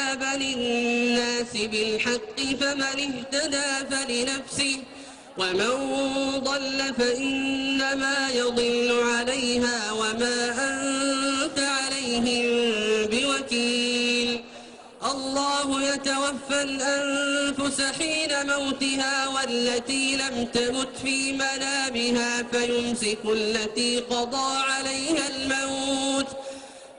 الكتاب للناس بالحق فمن اهتدى فلنفسه ومن ضل فإنما يضل عليها وما أنت عليهم بوكيل الله يتوفى الأنفس حين موتها والتي لم تمت في منامها فيمسك التي قضى عليها الموت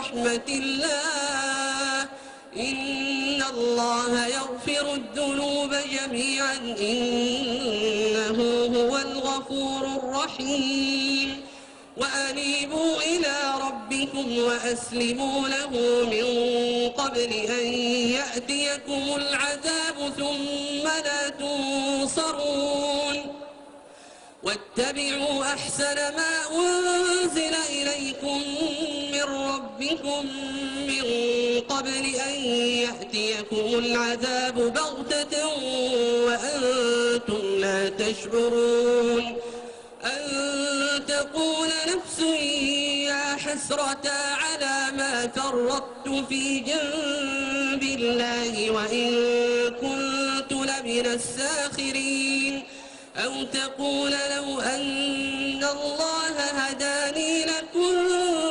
رحمة الله. إن الله يغفر الذنوب جميعا. إنه هو الغفور الرحيم. وأنيبوا إلى ربكم وأسلموا له من قبل أن يأتيكم العذاب ثم لا تنصرون. واتبعوا أحسن ما أنزل إليكم من ربكم من قبل أن يأتيكم العذاب بغتة وأنتم لا تشعرون أن تقول نفس يا حسرة على ما فرطت في جنب الله وإن كنت لمن الساخرين أو تقول لو أن الله هداني لكنت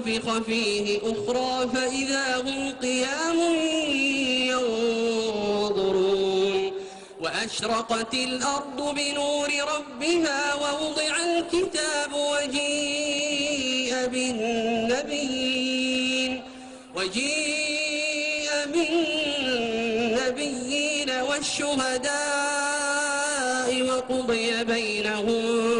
ثم نفخ فيه أخرى فإذا هم قيام ينظرون. وأشرقت الأرض بنور ربها ووضع الكتاب وجيء بالنبيين. وجيء بالنبيين والشهداء وقضي بينهم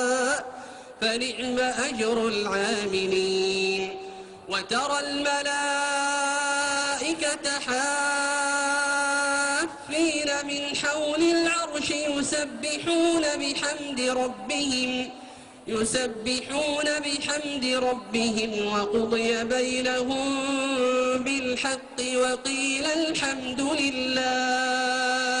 فنعم أجر العاملين. وترى الملائكة حافين من حول العرش يسبحون بحمد ربهم يسبحون بحمد ربهم. وقضي بينهم بالحق وقيل الحمد لله.